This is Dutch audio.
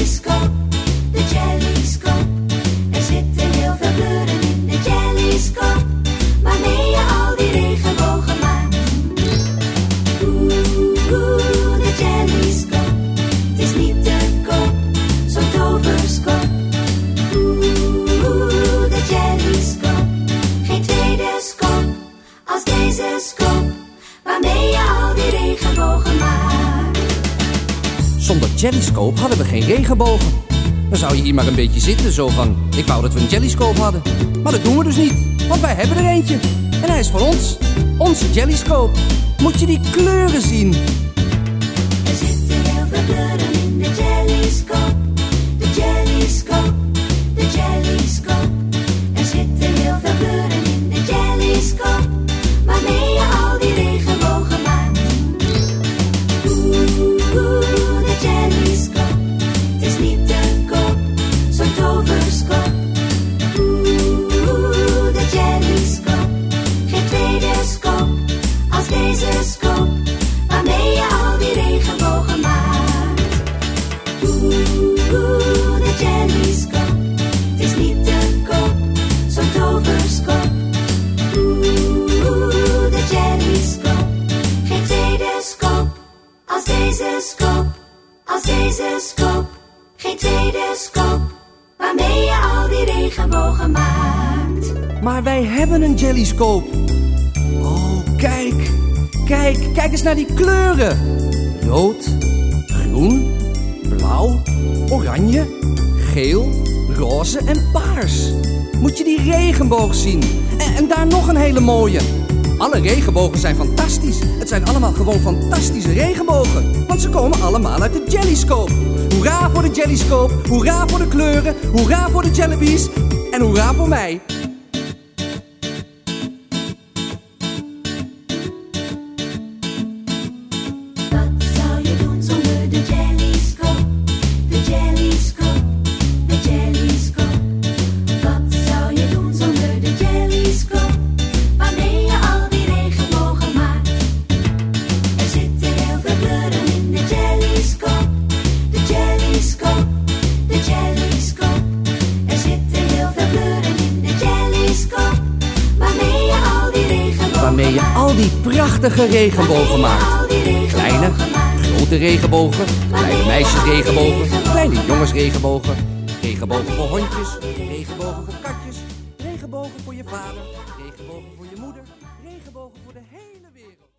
Jellyscoop, de Jellyscoop. Er zitten heel veel kleuren in de Jellyscoop. Waarmee je al die regenbogen maakt. Oeh, de Jellyscoop. Het is niet te kop, zo'n toverscoop. Oeh, de Jellyscoop. Geen tweede scoop als deze skop, Waarmee je al die regenbogen maakt. Zonder jellyscope hadden we geen regenbogen. Dan zou je hier maar een beetje zitten, zo van... Ik wou dat we een jellyscope hadden. Maar dat doen we dus niet, want wij hebben er eentje. En hij is van ons. Onze jellyscope. Moet je die kleuren zien? Er zitten heel kleuren in de. Als deze scoop. Waarmee je al die regenbogen maakt. Oeh, oeh, de jellyscoop. Het is niet te koop, zo'n toverskoop. Oeh, oeh, de jellyscoop. Geen tweede scoop als deze scoop. Als deze scoop. Geen tweede scoop. Waarmee je al die regenbogen maakt. Maar wij hebben een jellyscope. Oh, kijk. Kijk, kijk eens naar die kleuren. Rood, groen, blauw, oranje, geel, roze en paars. Moet je die regenboog zien. En, en daar nog een hele mooie. Alle regenbogen zijn fantastisch. Het zijn allemaal gewoon fantastische regenbogen. Want ze komen allemaal uit de jellyscope. Hoera voor de jellyscope. Hoera voor de kleuren. Hoera voor de jellybees. En hoera voor mij. Je al die prachtige regenbogen maakt. Kleine, grote regenbogen, kleine meisjesregenbogen, kleine jongensregenbogen, regenbogen voor hondjes, regenbogen voor katjes, regenbogen voor je vader, regenbogen voor je moeder, regenbogen voor de hele wereld.